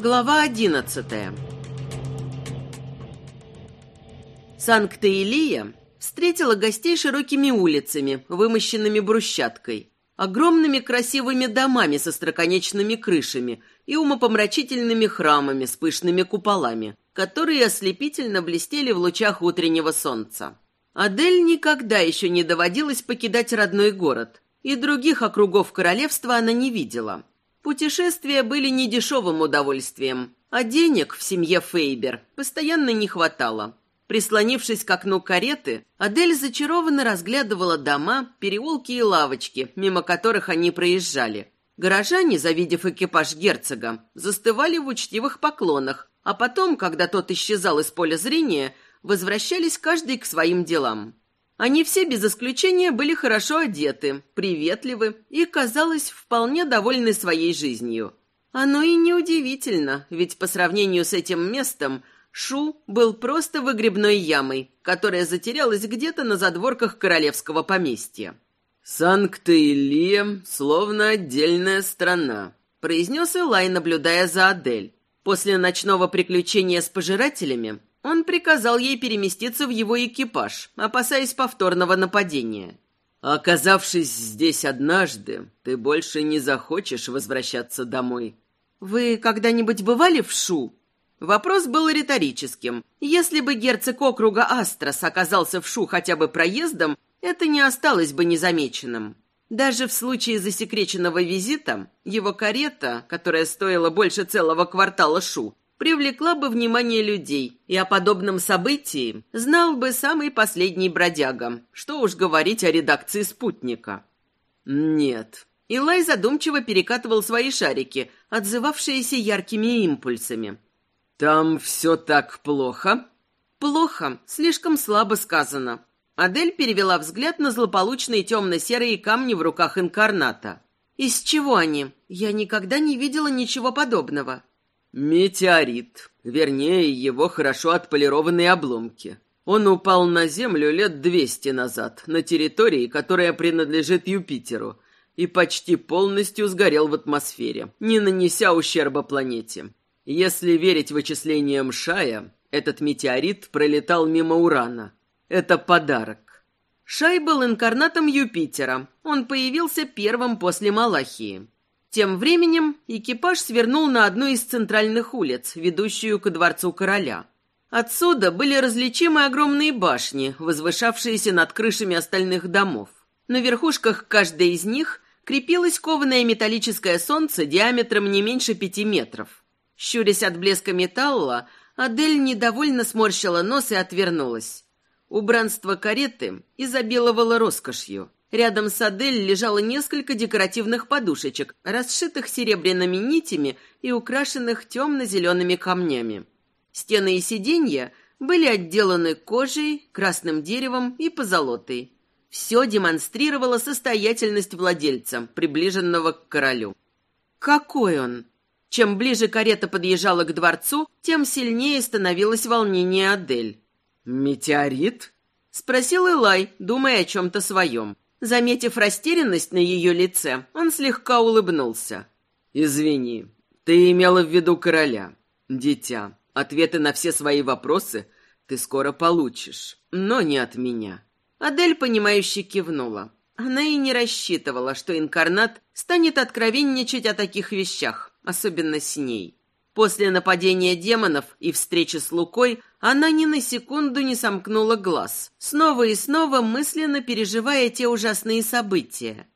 Глава одиннадцатая Санкт-Илия встретила гостей широкими улицами, вымощенными брусчаткой, огромными красивыми домами со строконечными крышами и умопомрачительными храмами с пышными куполами, которые ослепительно блестели в лучах утреннего солнца. Адель никогда еще не доводилось покидать родной город, и других округов королевства она не видела. Путешествия были недешевым удовольствием, а денег в семье Фейбер постоянно не хватало. Прислонившись к окну кареты, Адель зачарованно разглядывала дома, переулки и лавочки, мимо которых они проезжали. Горожане, завидев экипаж герцога, застывали в учтивых поклонах, а потом, когда тот исчезал из поля зрения, возвращались каждый к своим делам. Они все без исключения были хорошо одеты, приветливы и, казалось, вполне довольны своей жизнью. Оно и неудивительно, ведь по сравнению с этим местом – Шу был просто выгребной ямой, которая затерялась где-то на задворках королевского поместья. «Санкт-Илия словно отдельная страна», — произнес Элай, наблюдая за Адель. После ночного приключения с пожирателями он приказал ей переместиться в его экипаж, опасаясь повторного нападения. «Оказавшись здесь однажды, ты больше не захочешь возвращаться домой». «Вы когда-нибудь бывали в Шу?» Вопрос был риторическим. Если бы герцог округа Астрос оказался в Шу хотя бы проездом, это не осталось бы незамеченным. Даже в случае засекреченного визита его карета, которая стоила больше целого квартала Шу, привлекла бы внимание людей, и о подобном событии знал бы самый последний бродяга. Что уж говорить о редакции «Спутника». «Нет». Илай задумчиво перекатывал свои шарики, отзывавшиеся яркими импульсами. «Там все так плохо?» «Плохо, слишком слабо сказано». Адель перевела взгляд на злополучные темно-серые камни в руках инкарната. «Из чего они? Я никогда не видела ничего подобного». «Метеорит. Вернее, его хорошо отполированные обломки. Он упал на Землю лет двести назад, на территории, которая принадлежит Юпитеру, и почти полностью сгорел в атмосфере, не нанеся ущерба планете. Если верить вычислениям Шая, этот метеорит пролетал мимо Урана. Это подарок. Шай был инкарнатом Юпитера. Он появился первым после Малахии. Тем временем экипаж свернул на одну из центральных улиц, ведущую к дворцу короля. Отсюда были различимы огромные башни, возвышавшиеся над крышами остальных домов. На верхушках каждой из них крепилось кованое металлическое солнце диаметром не меньше пяти метров. Щурясь от блеска металла, Адель недовольно сморщила нос и отвернулась. Убранство кареты изобиловало роскошью. Рядом с Адель лежало несколько декоративных подушечек, расшитых серебряными нитями и украшенных темно-зелеными камнями. Стены и сиденья были отделаны кожей, красным деревом и позолотой. Все демонстрировало состоятельность владельца, приближенного к королю. «Какой он!» Чем ближе карета подъезжала к дворцу, тем сильнее становилось волнение Адель. «Метеорит?» — спросил Элай, думая о чем-то своем. Заметив растерянность на ее лице, он слегка улыбнулся. «Извини, ты имела в виду короля. Дитя, ответы на все свои вопросы ты скоро получишь, но не от меня». Адель, понимающе кивнула. Она и не рассчитывала, что инкарнат станет откровенничать о таких вещах особенно с ней. После нападения демонов и встречи с Лукой она ни на секунду не сомкнула глаз, снова и снова мысленно переживая те ужасные события.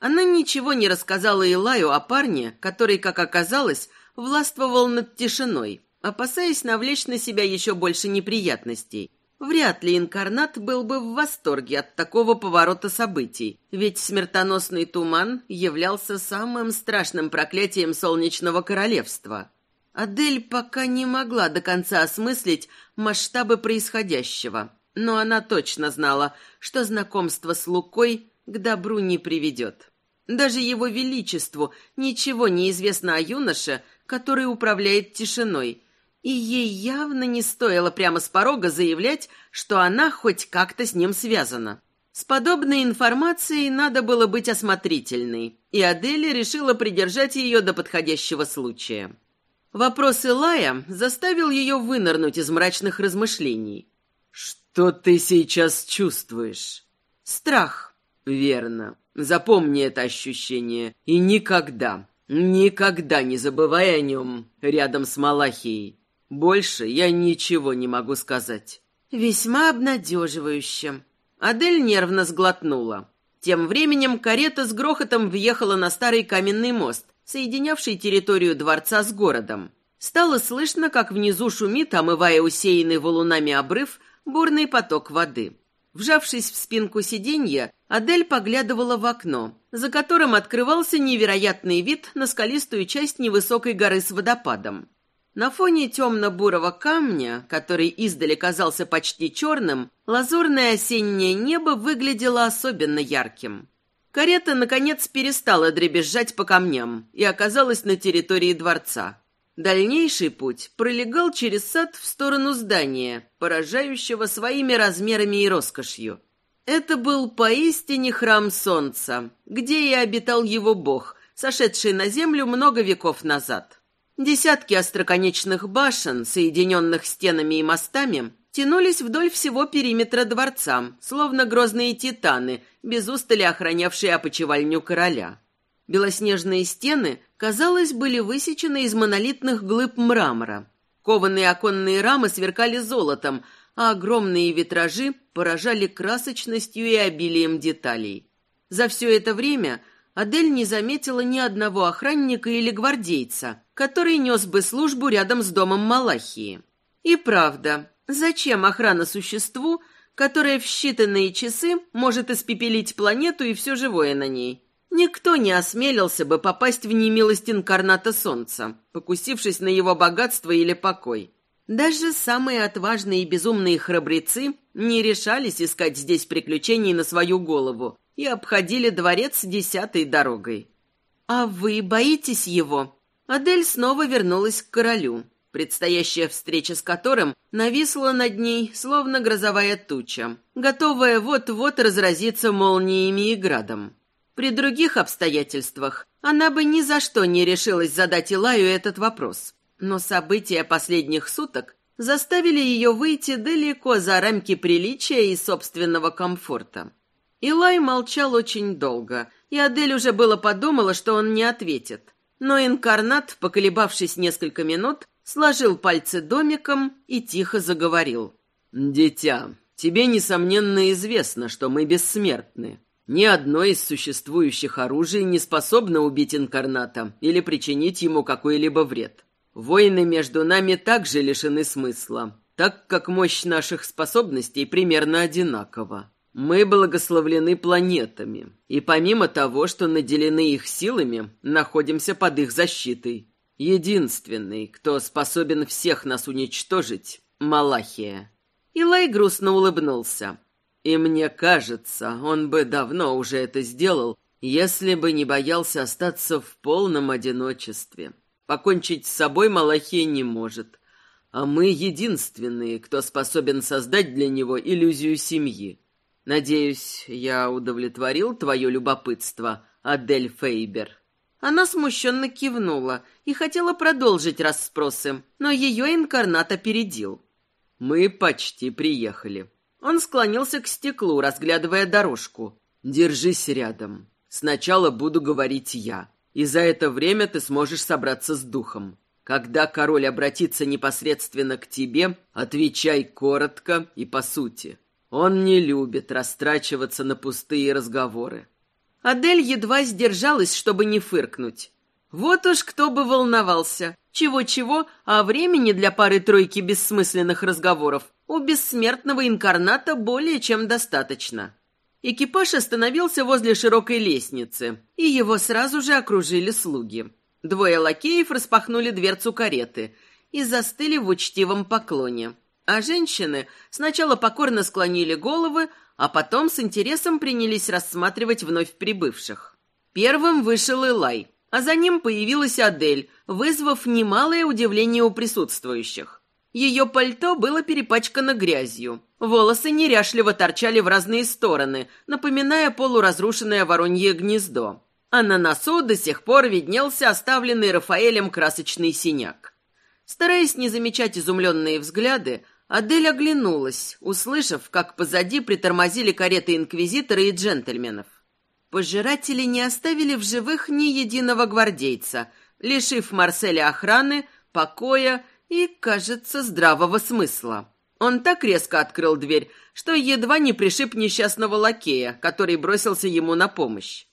Она ничего не рассказала Илаю о парне, который, как оказалось, властвовал над тишиной, опасаясь навлечь на себя еще больше неприятностей. Вряд ли инкарнат был бы в восторге от такого поворота событий, ведь смертоносный туман являлся самым страшным проклятием солнечного королевства. Адель пока не могла до конца осмыслить масштабы происходящего, но она точно знала, что знакомство с Лукой к добру не приведет. Даже его величеству ничего не известно о юноше, который управляет тишиной, и ей явно не стоило прямо с порога заявлять, что она хоть как-то с ним связана. С подобной информацией надо было быть осмотрительной, и Аделия решила придержать ее до подходящего случая. Вопрос Илая заставил ее вынырнуть из мрачных размышлений. «Что ты сейчас чувствуешь?» «Страх». «Верно. Запомни это ощущение. И никогда, никогда не забывай о нем рядом с Малахией. Больше я ничего не могу сказать». «Весьма обнадеживающе». Адель нервно сглотнула. Тем временем карета с грохотом въехала на старый каменный мост, соединявший территорию дворца с городом. Стало слышно, как внизу шумит, омывая усеянный валунами обрыв, бурный поток воды. Вжавшись в спинку сиденья, Адель поглядывала в окно, за которым открывался невероятный вид на скалистую часть невысокой горы с водопадом. На фоне темно-бурого камня, который издали казался почти черным, лазурное осеннее небо выглядело особенно ярким. Карета, наконец, перестала дребезжать по камням и оказалась на территории дворца. Дальнейший путь пролегал через сад в сторону здания, поражающего своими размерами и роскошью. Это был поистине храм солнца, где и обитал его бог, сошедший на землю много веков назад. Десятки остроконечных башен, соединенных стенами и мостами, тянулись вдоль всего периметра дворца, словно грозные титаны, без устали охранявшие опочивальню короля. Белоснежные стены, казалось, были высечены из монолитных глыб мрамора. Кованые оконные рамы сверкали золотом, а огромные витражи поражали красочностью и обилием деталей. За все это время – Адель не заметила ни одного охранника или гвардейца, который нес бы службу рядом с домом Малахии. И правда, зачем охрана существу, которое в считанные часы может испепелить планету и все живое на ней? Никто не осмелился бы попасть в немилость инкарната Солнца, покусившись на его богатство или покой. Даже самые отважные и безумные храбрецы не решались искать здесь приключений на свою голову, и обходили дворец десятой дорогой. «А вы боитесь его?» Адель снова вернулась к королю, предстоящая встреча с которым нависла над ней, словно грозовая туча, готовая вот-вот разразиться молниями и градом. При других обстоятельствах она бы ни за что не решилась задать Илаю этот вопрос. Но события последних суток заставили ее выйти далеко за рамки приличия и собственного комфорта. Илай молчал очень долго, и Адель уже было подумала, что он не ответит. Но инкарнат, поколебавшись несколько минут, сложил пальцы домиком и тихо заговорил. «Дитя, тебе, несомненно, известно, что мы бессмертны. Ни одно из существующих оружий не способно убить инкарната или причинить ему какой-либо вред. Войны между нами также лишены смысла, так как мощь наших способностей примерно одинакова. Мы благословлены планетами, и помимо того, что наделены их силами, находимся под их защитой. Единственный, кто способен всех нас уничтожить — Малахия. Илай грустно улыбнулся. И мне кажется, он бы давно уже это сделал, если бы не боялся остаться в полном одиночестве. Покончить с собой Малахия не может, а мы единственные, кто способен создать для него иллюзию семьи. Надеюсь, я удовлетворил твое любопытство, Адель Фейбер. Она смущенно кивнула и хотела продолжить расспросы, но ее инкарнат опередил. Мы почти приехали. Он склонился к стеклу, разглядывая дорожку. Держись рядом. Сначала буду говорить я, и за это время ты сможешь собраться с духом. Когда король обратится непосредственно к тебе, отвечай коротко и по сути. Он не любит растрачиваться на пустые разговоры. Адель едва сдержалась, чтобы не фыркнуть. Вот уж кто бы волновался. Чего-чего, а времени для пары-тройки бессмысленных разговоров у бессмертного инкарната более чем достаточно. Экипаж остановился возле широкой лестницы, и его сразу же окружили слуги. Двое лакеев распахнули дверцу кареты и застыли в учтивом поклоне. А женщины сначала покорно склонили головы, а потом с интересом принялись рассматривать вновь прибывших. Первым вышел Элай, а за ним появилась Адель, вызвав немалое удивление у присутствующих. Ее пальто было перепачкано грязью. Волосы неряшливо торчали в разные стороны, напоминая полуразрушенное воронье гнездо. А на носу до сих пор виднелся оставленный Рафаэлем красочный синяк. Стараясь не замечать изумленные взгляды, Адель оглянулась, услышав, как позади притормозили кареты инквизитора и джентльменов. Пожиратели не оставили в живых ни единого гвардейца, лишив Марселя охраны, покоя и, кажется, здравого смысла. Он так резко открыл дверь, что едва не пришиб несчастного лакея, который бросился ему на помощь.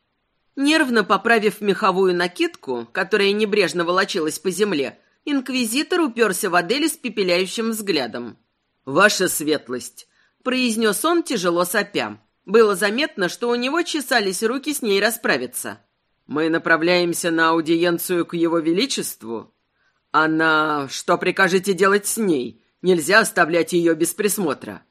Нервно поправив меховую накидку, которая небрежно волочилась по земле, инквизитор уперся в Адель с пепеляющим взглядом. «Ваша светлость!» — произнес он, тяжело сопя. Было заметно, что у него чесались руки с ней расправиться. «Мы направляемся на аудиенцию к его величеству. Она... Что прикажете делать с ней? Нельзя оставлять ее без присмотра».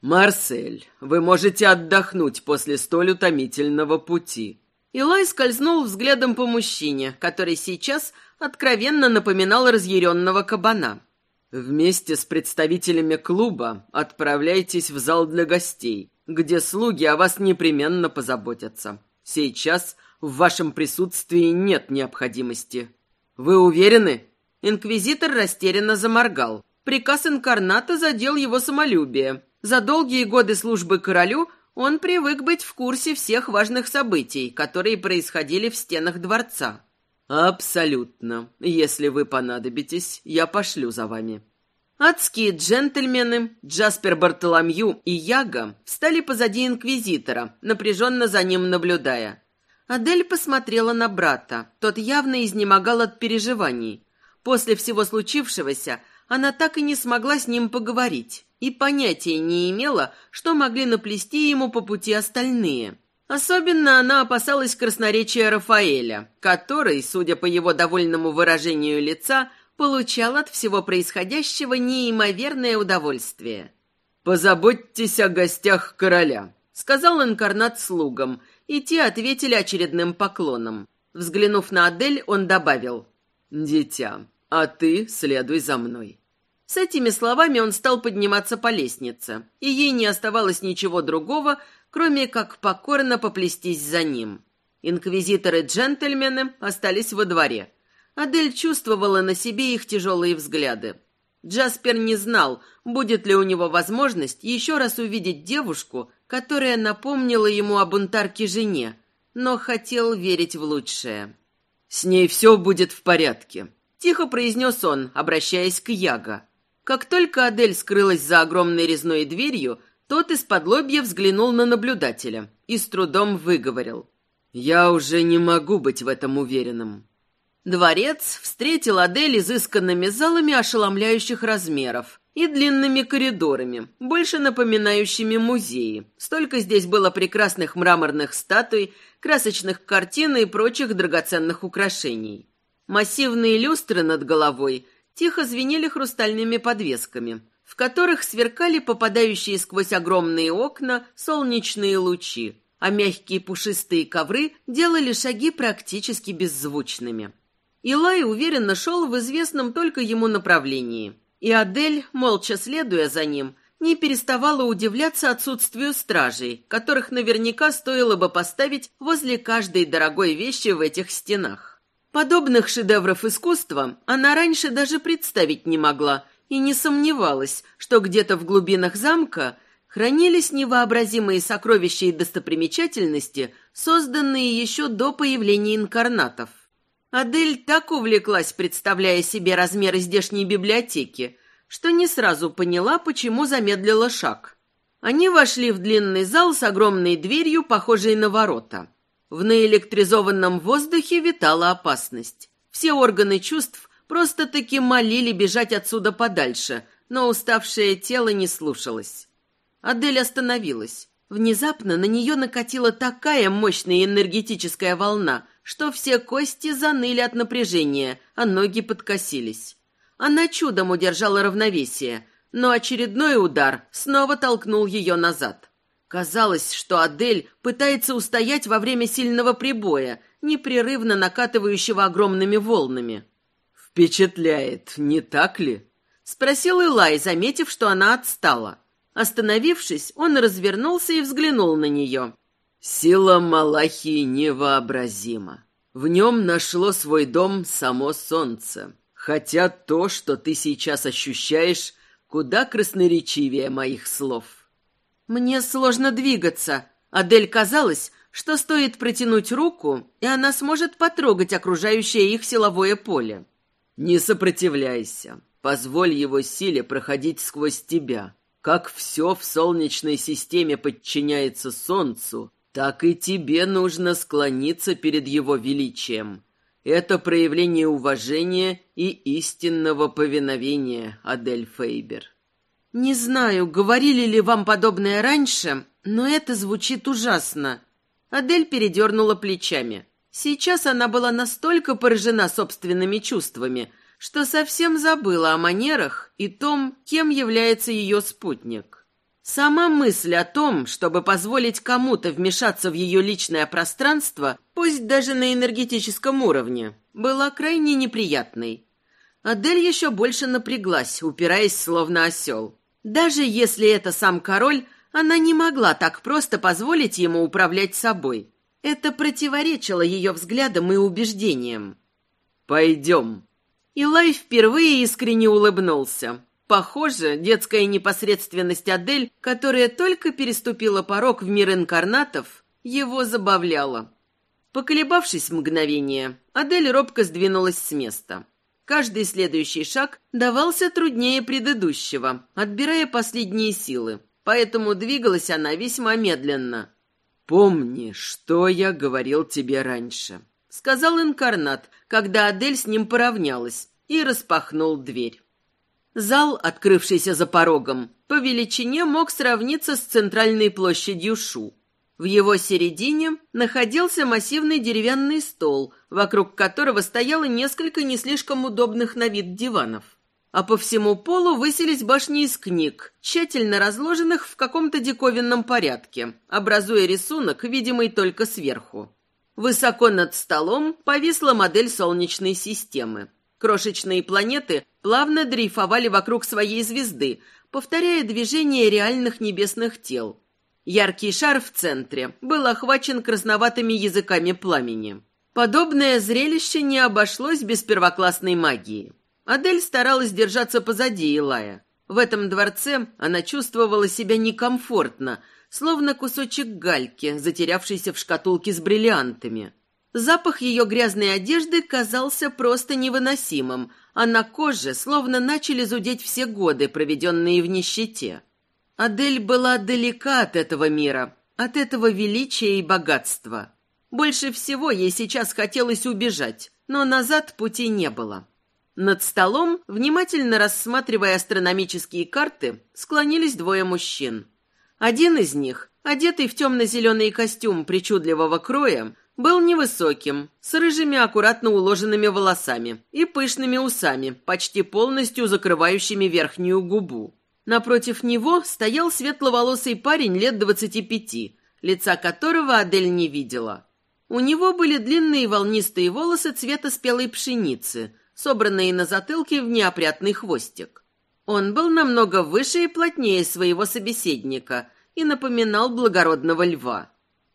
«Марсель, вы можете отдохнуть после столь утомительного пути». Илай скользнул взглядом по мужчине, который сейчас откровенно напоминал разъяренного кабана. Вместе с представителями клуба отправляйтесь в зал для гостей, где слуги о вас непременно позаботятся. Сейчас в вашем присутствии нет необходимости. Вы уверены? Инквизитор растерянно заморгал. Приказ инкарната задел его самолюбие. За долгие годы службы королю он привык быть в курсе всех важных событий, которые происходили в стенах дворца. «Абсолютно. Если вы понадобитесь, я пошлю за вами». Адские джентльмены Джаспер Бартоломью и Яга встали позади инквизитора, напряженно за ним наблюдая. Адель посмотрела на брата. Тот явно изнемогал от переживаний. После всего случившегося она так и не смогла с ним поговорить и понятия не имела, что могли наплести ему по пути остальные. Особенно она опасалась красноречия Рафаэля, который, судя по его довольному выражению лица, получал от всего происходящего неимоверное удовольствие. «Позаботьтесь о гостях короля», — сказал инкарнат слугам, и те ответили очередным поклоном. Взглянув на Адель, он добавил «Дитя, а ты следуй за мной». С этими словами он стал подниматься по лестнице, и ей не оставалось ничего другого, кроме как покорно поплестись за ним. Инквизиторы-джентльмены остались во дворе. Адель чувствовала на себе их тяжелые взгляды. Джаспер не знал, будет ли у него возможность еще раз увидеть девушку, которая напомнила ему о бунтарке жене, но хотел верить в лучшее. «С ней все будет в порядке», — тихо произнес он, обращаясь к Яго. Как только Адель скрылась за огромной резной дверью, тот из-под лобья взглянул на наблюдателя и с трудом выговорил. «Я уже не могу быть в этом уверенным». Дворец встретил Адель изысканными залами ошеломляющих размеров и длинными коридорами, больше напоминающими музеи. Столько здесь было прекрасных мраморных статуй, красочных картин и прочих драгоценных украшений. Массивные люстры над головой тихо звенели хрустальными подвесками – в которых сверкали попадающие сквозь огромные окна солнечные лучи, а мягкие пушистые ковры делали шаги практически беззвучными. Илай уверенно шел в известном только ему направлении, и Адель, молча следуя за ним, не переставала удивляться отсутствию стражей, которых наверняка стоило бы поставить возле каждой дорогой вещи в этих стенах. Подобных шедевров искусства она раньше даже представить не могла и не сомневалась, что где-то в глубинах замка хранились невообразимые сокровища и достопримечательности, созданные еще до появления инкарнатов. Адель так увлеклась, представляя себе размеры здешней библиотеки, что не сразу поняла, почему замедлила шаг. Они вошли в длинный зал с огромной дверью, похожей на ворота. В наэлектризованном воздухе витала опасность. Все органы чувств Просто-таки молили бежать отсюда подальше, но уставшее тело не слушалось. Адель остановилась. Внезапно на нее накатила такая мощная энергетическая волна, что все кости заныли от напряжения, а ноги подкосились. Она чудом удержала равновесие, но очередной удар снова толкнул ее назад. Казалось, что Адель пытается устоять во время сильного прибоя, непрерывно накатывающего огромными волнами. «Впечатляет, не так ли?» — спросил Илай, заметив, что она отстала. Остановившись, он развернулся и взглянул на нее. «Сила Малахии невообразима. В нем нашло свой дом само солнце. Хотя то, что ты сейчас ощущаешь, куда красноречивее моих слов. Мне сложно двигаться. Адель казалось, что стоит протянуть руку, и она сможет потрогать окружающее их силовое поле. Не сопротивляйся. Позволь его силе проходить сквозь тебя. Как все в Солнечной системе подчиняется Солнцу, так и тебе нужно склониться перед его величием. Это проявление уважения и истинного повиновения, Адель Фейбер. Не знаю, говорили ли вам подобное раньше, но это звучит ужасно. Адель передернула плечами. Сейчас она была настолько поражена собственными чувствами, что совсем забыла о манерах и том, кем является ее спутник. Сама мысль о том, чтобы позволить кому-то вмешаться в ее личное пространство, пусть даже на энергетическом уровне, была крайне неприятной. Адель еще больше напряглась, упираясь словно осел. Даже если это сам король, она не могла так просто позволить ему управлять собой. Это противоречило ее взглядам и убеждениям. «Пойдем». Илай впервые искренне улыбнулся. Похоже, детская непосредственность Адель, которая только переступила порог в мир инкарнатов, его забавляла. Поколебавшись мгновение, Адель робко сдвинулась с места. Каждый следующий шаг давался труднее предыдущего, отбирая последние силы поэтому двигалась она весьма медленно. «Помни, что я говорил тебе раньше», — сказал инкарнат, когда Адель с ним поравнялась, и распахнул дверь. Зал, открывшийся за порогом, по величине мог сравниться с центральной площадью Шу. В его середине находился массивный деревянный стол, вокруг которого стояло несколько не слишком удобных на вид диванов а по всему полу высились башни из книг, тщательно разложенных в каком-то диковинном порядке, образуя рисунок, видимый только сверху. Высоко над столом повисла модель Солнечной системы. Крошечные планеты плавно дрейфовали вокруг своей звезды, повторяя движение реальных небесных тел. Яркий шар в центре был охвачен красноватыми языками пламени. Подобное зрелище не обошлось без первоклассной магии. Адель старалась держаться позади Илая. В этом дворце она чувствовала себя некомфортно, словно кусочек гальки, затерявшийся в шкатулке с бриллиантами. Запах ее грязной одежды казался просто невыносимым, а на коже словно начали зудеть все годы, проведенные в нищете. Адель была далека от этого мира, от этого величия и богатства. Больше всего ей сейчас хотелось убежать, но назад пути не было. Над столом, внимательно рассматривая астрономические карты, склонились двое мужчин. Один из них, одетый в темно-зеленый костюм причудливого кроя, был невысоким, с рыжими аккуратно уложенными волосами и пышными усами, почти полностью закрывающими верхнюю губу. Напротив него стоял светловолосый парень лет двадцати пяти, лица которого Адель не видела. У него были длинные волнистые волосы цвета спелой пшеницы – собранные на затылке в неопрятный хвостик. Он был намного выше и плотнее своего собеседника и напоминал благородного льва.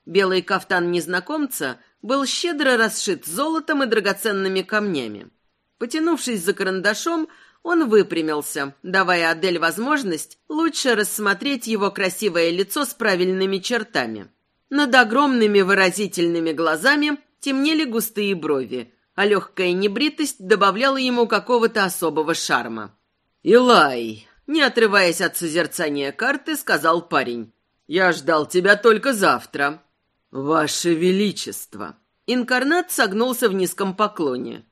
Белый кафтан незнакомца был щедро расшит золотом и драгоценными камнями. Потянувшись за карандашом, он выпрямился, давая Адель возможность лучше рассмотреть его красивое лицо с правильными чертами. Над огромными выразительными глазами темнели густые брови, а легкая небритость добавляла ему какого-то особого шарма. «Илай!» — не отрываясь от созерцания карты, сказал парень. «Я ждал тебя только завтра». «Ваше Величество!» Инкарнат согнулся в низком поклоне.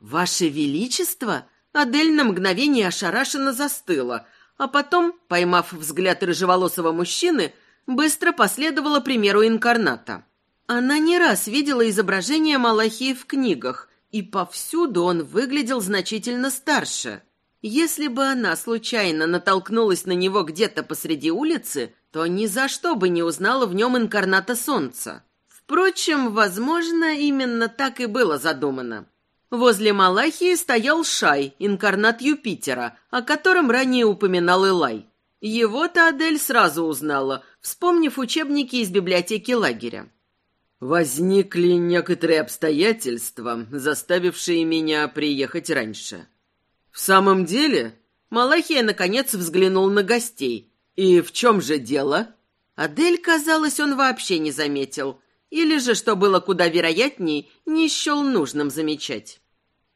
«Ваше Величество?» Адель на мгновение ошарашенно застыла, а потом, поймав взгляд рыжеволосого мужчины, быстро последовала примеру инкарната. Она не раз видела изображение Малахии в книгах и повсюду он выглядел значительно старше. Если бы она случайно натолкнулась на него где-то посреди улицы, то ни за что бы не узнала в нем инкарната солнца. Впрочем, возможно, именно так и было задумано. Возле Малахии стоял Шай, инкарнат Юпитера, о котором ранее упоминал Элай. Его-то Адель сразу узнала, вспомнив учебники из библиотеки лагеря. Возникли некоторые обстоятельства, заставившие меня приехать раньше. В самом деле, Малахия наконец взглянул на гостей. И в чем же дело? Адель, казалось, он вообще не заметил. Или же, что было куда вероятней, не счел нужным замечать.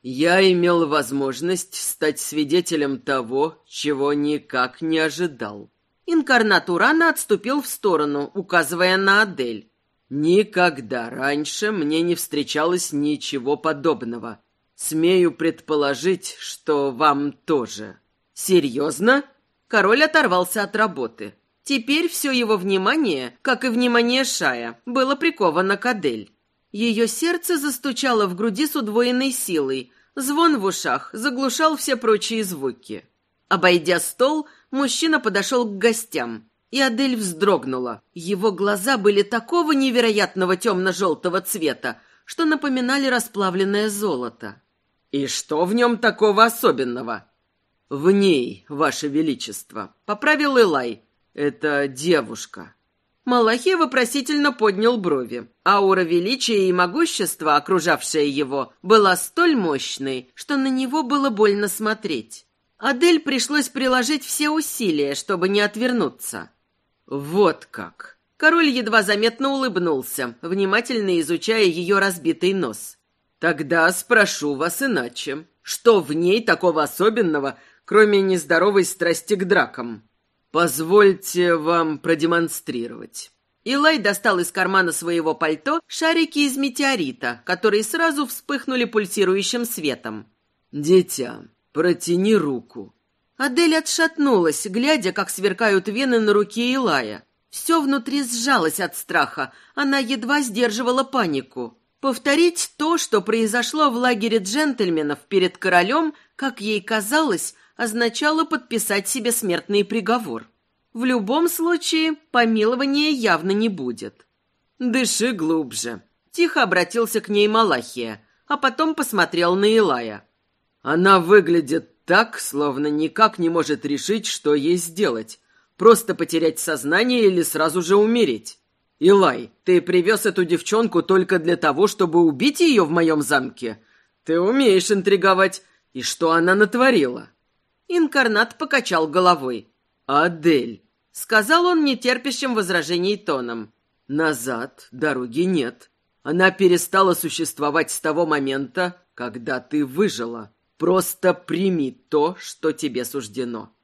Я имел возможность стать свидетелем того, чего никак не ожидал. Инкарнат Урана отступил в сторону, указывая на Адель. Никогда раньше мне не встречалось ничего подобного. Смею предположить, что вам тоже. Серьезно? Король оторвался от работы. Теперь все его внимание, как и внимание Шая, было приковано к Адель. Ее сердце застучало в груди с удвоенной силой, звон в ушах заглушал все прочие звуки. Обойдя стол, мужчина подошел к гостям, и Адель вздрогнула. Его глаза были такого невероятного темно-желтого цвета, что напоминали расплавленное золото. «И что в нем такого особенного?» «В ней, Ваше Величество», — поправил Элай, это девушка. Малахия вопросительно поднял брови. Аура величия и могущества, окружавшая его, была столь мощной, что на него было больно смотреть. Адель пришлось приложить все усилия, чтобы не отвернуться. «Вот как!» Король едва заметно улыбнулся, внимательно изучая ее разбитый нос. «Тогда спрошу вас иначе. Что в ней такого особенного, кроме нездоровой страсти к дракам?» «Позвольте вам продемонстрировать». Илай достал из кармана своего пальто шарики из метеорита, которые сразу вспыхнули пульсирующим светом. «Дитя, протяни руку». Адель отшатнулась, глядя, как сверкают вены на руке Илая. Все внутри сжалось от страха, она едва сдерживала панику. Повторить то, что произошло в лагере джентльменов перед королем, как ей казалось, означало подписать себе смертный приговор. В любом случае, помилования явно не будет. «Дыши глубже», — тихо обратился к ней Малахия, а потом посмотрел на Илая. «Она выглядит так, словно никак не может решить, что ей сделать. Просто потерять сознание или сразу же умереть. Илай, ты привез эту девчонку только для того, чтобы убить ее в моем замке? Ты умеешь интриговать. И что она натворила?» Инкарнат покачал головой. «Адель», — сказал он нетерпящим возражений тоном. «Назад дороги нет. Она перестала существовать с того момента, когда ты выжила. Просто прими то, что тебе суждено».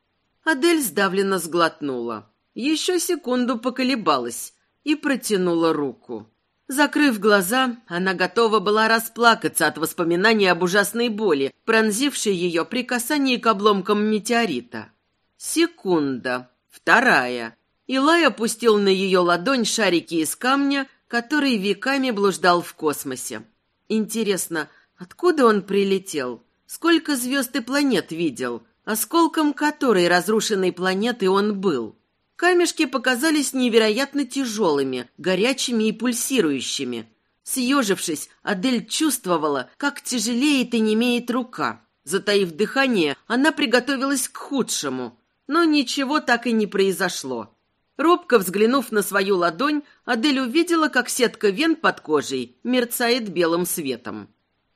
Адель сдавленно сглотнула. Еще секунду поколебалась и протянула руку. Закрыв глаза, она готова была расплакаться от воспоминаний об ужасной боли, пронзившей ее при касании к обломкам метеорита. Секунда. Вторая. Илай опустил на ее ладонь шарики из камня, который веками блуждал в космосе. Интересно, откуда он прилетел? Сколько звезд и планет видел? Осколком которой разрушенной планеты он был? Камешки показались невероятно тяжелыми, горячими и пульсирующими. Съежившись, Адель чувствовала, как тяжелеет и немеет рука. Затаив дыхание, она приготовилась к худшему. Но ничего так и не произошло. Робко взглянув на свою ладонь, Адель увидела, как сетка вен под кожей мерцает белым светом.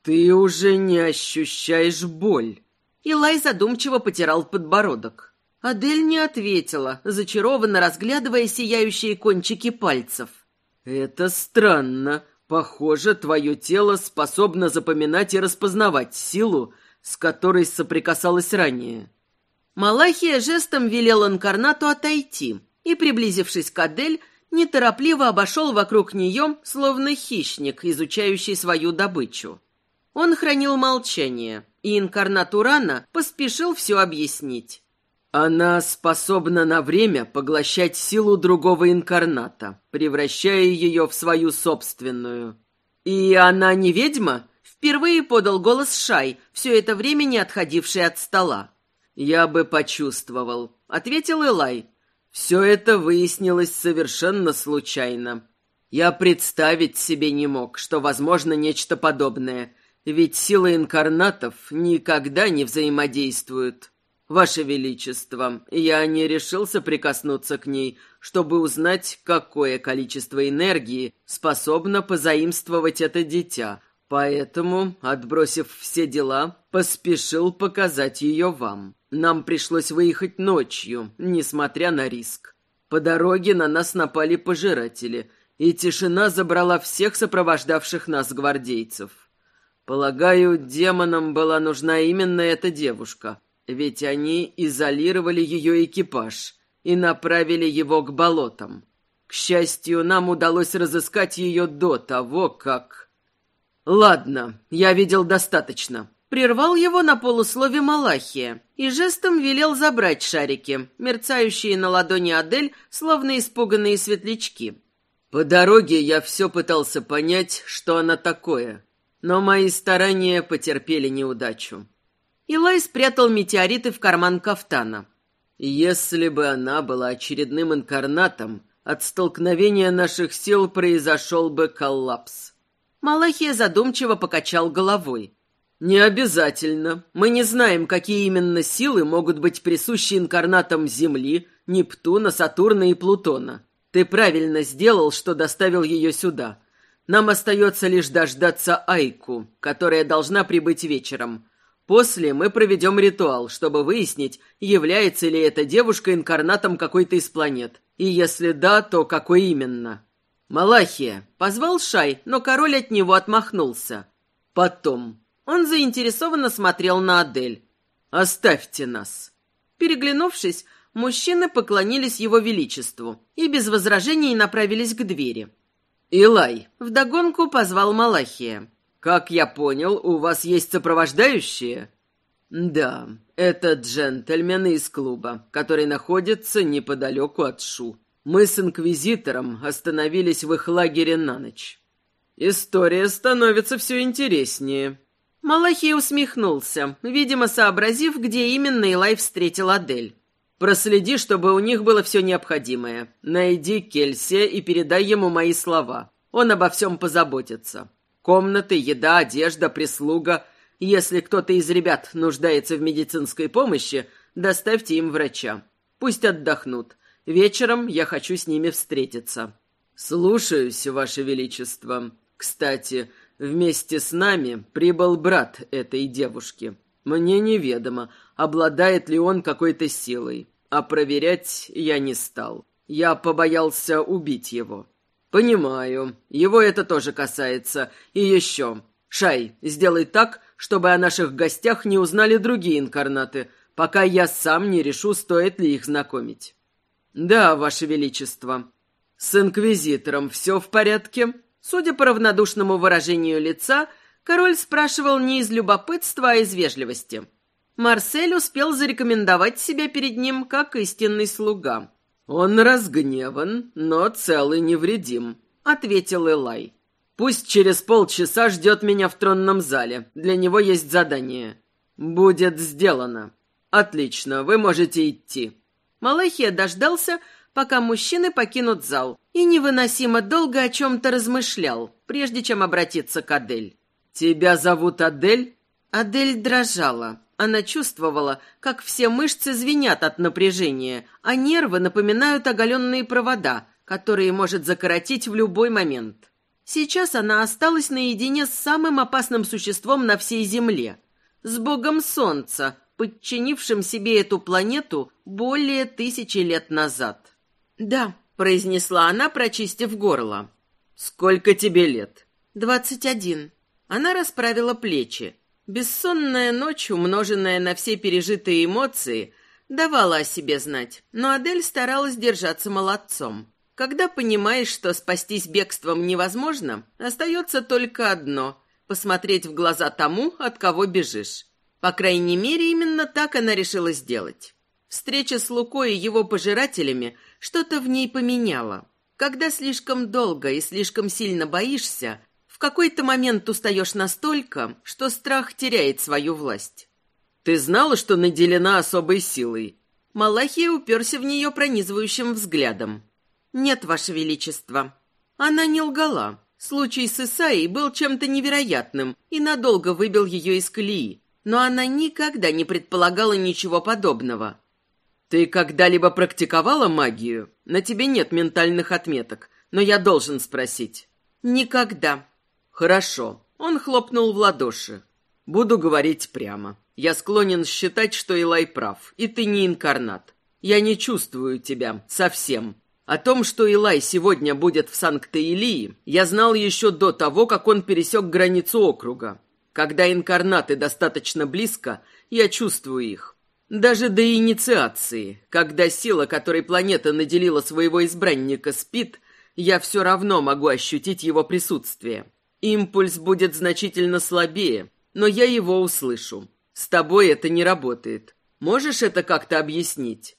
«Ты уже не ощущаешь боль!» Илай задумчиво потирал подбородок. Адель не ответила, зачарованно разглядывая сияющие кончики пальцев. «Это странно. Похоже, твое тело способно запоминать и распознавать силу, с которой соприкасалось ранее». Малахия жестом велел инкарнату отойти и, приблизившись к Адель, неторопливо обошел вокруг нее, словно хищник, изучающий свою добычу. Он хранил молчание, и инкарнат Урана поспешил все объяснить. Она способна на время поглощать силу другого инкарната, превращая ее в свою собственную. И она не ведьма? Впервые подал голос Шай, все это время не отходивший от стола. «Я бы почувствовал», — ответил Элай. «Все это выяснилось совершенно случайно. Я представить себе не мог, что возможно нечто подобное, ведь силы инкарнатов никогда не взаимодействуют». «Ваше Величество, я не решился прикоснуться к ней, чтобы узнать, какое количество энергии способно позаимствовать это дитя, Поэтому, отбросив все дела, поспешил показать ее вам. Нам пришлось выехать ночью, несмотря на риск. По дороге на нас напали пожиратели, и тишина забрала всех сопровождавших нас гвардейцев. Полагаю, демонам была нужна именно эта девушка, ведь они изолировали ее экипаж и направили его к болотам. К счастью, нам удалось разыскать ее до того, как... Ладно, я видел достаточно. Прервал его на полуслове Малахия и жестом велел забрать шарики, мерцающие на ладони Адель, словно испуганные светлячки. По дороге я все пытался понять, что она такое, но мои старания потерпели неудачу. Илай спрятал метеориты в карман кафтана. Если бы она была очередным инкарнатом, от столкновения наших сил произошел бы коллапс. Малахия задумчиво покачал головой. «Не обязательно. Мы не знаем, какие именно силы могут быть присущи инкарнатам Земли, Нептуна, Сатурна и Плутона. Ты правильно сделал, что доставил ее сюда. Нам остается лишь дождаться Айку, которая должна прибыть вечером. После мы проведем ритуал, чтобы выяснить, является ли эта девушка инкарнатом какой-то из планет. И если да, то какой именно?» «Малахия!» — позвал Шай, но король от него отмахнулся. «Потом». Он заинтересованно смотрел на Адель. «Оставьте нас». Переглянувшись, мужчины поклонились его величеству и без возражений направились к двери. «Илай!» — вдогонку позвал Малахия. «Как я понял, у вас есть сопровождающие?» «Да, это джентльмены из клуба, который находится неподалеку от Шу. Мы с Инквизитором остановились в их лагере на ночь. История становится все интереснее. Малахий усмехнулся, видимо, сообразив, где именно Илай встретил Адель. «Проследи, чтобы у них было все необходимое. Найди Кельсе и передай ему мои слова. Он обо всем позаботится. Комнаты, еда, одежда, прислуга. Если кто-то из ребят нуждается в медицинской помощи, доставьте им врача. Пусть отдохнут. Вечером я хочу с ними встретиться. Слушаюсь, Ваше Величество. Кстати, вместе с нами прибыл брат этой девушки. Мне неведомо, обладает ли он какой-то силой, а проверять я не стал. Я побоялся убить его. Понимаю, его это тоже касается. И еще. Шай, сделай так, чтобы о наших гостях не узнали другие инкарнаты, пока я сам не решу, стоит ли их знакомить. «Да, Ваше Величество. С Инквизитором все в порядке?» Судя по равнодушному выражению лица, король спрашивал не из любопытства, а из вежливости. Марсель успел зарекомендовать себя перед ним как истинный слуга. «Он разгневан, но целый невредим», — ответил Элай. «Пусть через полчаса ждет меня в тронном зале. Для него есть задание». «Будет сделано». «Отлично, вы можете идти». Малахия дождался, пока мужчины покинут зал, и невыносимо долго о чем-то размышлял, прежде чем обратиться к Адель. «Тебя зовут Адель?» Адель дрожала. Она чувствовала, как все мышцы звенят от напряжения, а нервы напоминают оголенные провода, которые может закоротить в любой момент. Сейчас она осталась наедине с самым опасным существом на всей Земле – с богом Солнца, подчинившим себе эту планету более тысячи лет назад. «Да», — произнесла она, прочистив горло. «Сколько тебе лет?» «Двадцать один». Она расправила плечи. Бессонная ночь, умноженная на все пережитые эмоции, давала о себе знать, но Адель старалась держаться молодцом. Когда понимаешь, что спастись бегством невозможно, остается только одно — посмотреть в глаза тому, от кого бежишь. По крайней мере, именно так она решила сделать. Встреча с Лукой и его пожирателями что-то в ней поменяла. Когда слишком долго и слишком сильно боишься, в какой-то момент устаешь настолько, что страх теряет свою власть. «Ты знала, что наделена особой силой?» Малахия уперся в нее пронизывающим взглядом. «Нет, Ваше Величество». Она не лгала. Случай с Исаей был чем-то невероятным и надолго выбил ее из колеи но она никогда не предполагала ничего подобного. «Ты когда-либо практиковала магию? На тебе нет ментальных отметок, но я должен спросить». «Никогда». «Хорошо. Он хлопнул в ладоши. «Буду говорить прямо. Я склонен считать, что Илай прав, и ты не инкарнат. Я не чувствую тебя. Совсем. О том, что Илай сегодня будет в Санкт-Илии, я знал еще до того, как он пересек границу округа. Когда инкарнаты достаточно близко, я чувствую их. Даже до инициации, когда сила, которой планета наделила своего избранника, спит, я все равно могу ощутить его присутствие. Импульс будет значительно слабее, но я его услышу. С тобой это не работает. Можешь это как-то объяснить?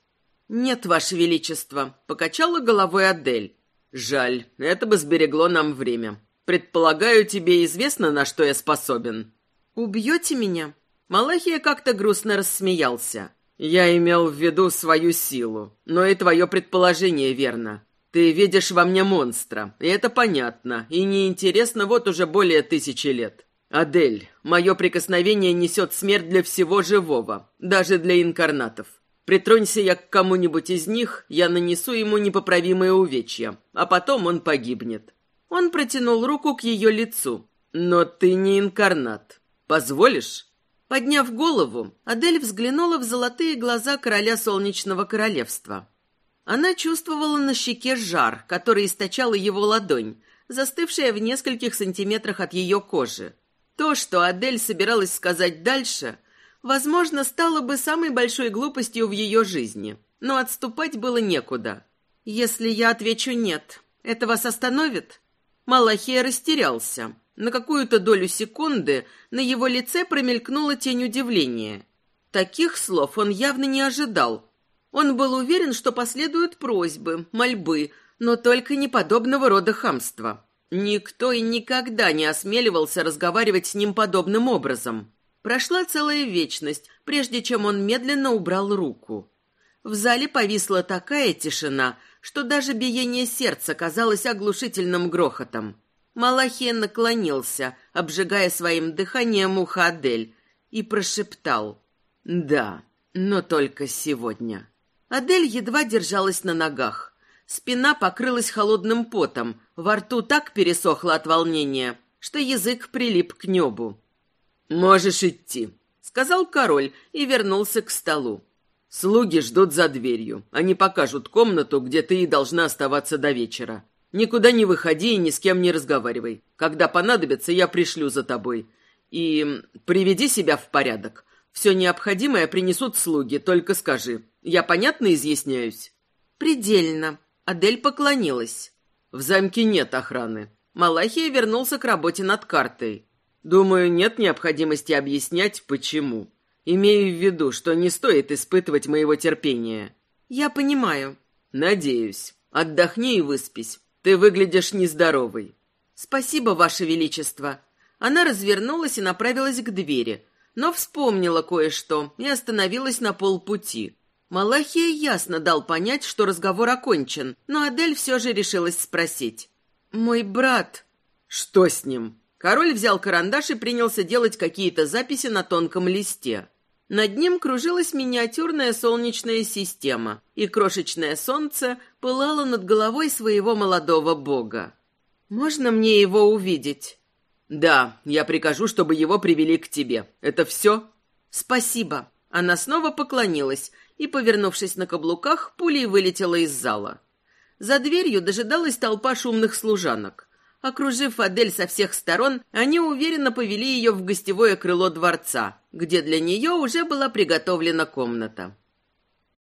«Нет, Ваше Величество», — покачала головой Адель. «Жаль, это бы сберегло нам время. Предполагаю, тебе известно, на что я способен». «Убьете меня?» Малахия как-то грустно рассмеялся. «Я имел в виду свою силу, но и твое предположение верно. Ты видишь во мне монстра, и это понятно, и неинтересно вот уже более тысячи лет. Адель, мое прикосновение несет смерть для всего живого, даже для инкарнатов. Притронься я к кому-нибудь из них, я нанесу ему непоправимые увечья, а потом он погибнет. Он протянул руку к ее лицу. Но ты не инкарнат. Позволишь? Подняв голову, Адель взглянула в золотые глаза короля Солнечного Королевства. Она чувствовала на щеке жар, который источала его ладонь, застывшая в нескольких сантиметрах от ее кожи. То, что Адель собиралась сказать дальше – возможно, стало бы самой большой глупостью в ее жизни. Но отступать было некуда. Если я отвечу «нет», это вас остановит? Малахия растерялся. На какую-то долю секунды на его лице промелькнула тень удивления. Таких слов он явно не ожидал. Он был уверен, что последуют просьбы, мольбы, но только не подобного рода хамства. Никто и никогда не осмеливался разговаривать с ним подобным образом. Прошла целая вечность, прежде чем он медленно убрал руку. В зале повисла такая тишина, что даже биение сердца казалось оглушительным грохотом. Малахия наклонился, обжигая своим дыханием ухо Адель, и прошептал «Да, но только сегодня». Адель едва держалась на ногах. Спина покрылась холодным потом, во рту так пересохло от волнения, что язык прилип к небу. «Можешь идти», — сказал король и вернулся к столу. «Слуги ждут за дверью. Они покажут комнату, где ты и должна оставаться до вечера. Никуда не выходи и ни с кем не разговаривай. Когда понадобится, я пришлю за тобой. И приведи себя в порядок. Все необходимое принесут слуги, только скажи. Я понятно изъясняюсь?» «Предельно». Адель поклонилась. «В замке нет охраны». Малахия вернулся к работе над картой. Думаю, нет необходимости объяснять, почему. Имею в виду, что не стоит испытывать моего терпения. Я понимаю. Надеюсь. Отдохни и выспись. Ты выглядишь нездоровой. Спасибо, Ваше Величество. Она развернулась и направилась к двери, но вспомнила кое-что и остановилась на полпути. Малахия ясно дал понять, что разговор окончен, но Адель все же решилась спросить. «Мой брат...» «Что с ним?» Король взял карандаш и принялся делать какие-то записи на тонком листе. Над ним кружилась миниатюрная солнечная система, и крошечное солнце пылало над головой своего молодого бога. «Можно мне его увидеть?» «Да, я прикажу, чтобы его привели к тебе. Это все?» «Спасибо». Она снова поклонилась и, повернувшись на каблуках, пулей вылетела из зала. За дверью дожидалась толпа шумных служанок. Окружив Адель со всех сторон, они уверенно повели ее в гостевое крыло дворца, где для нее уже была приготовлена комната.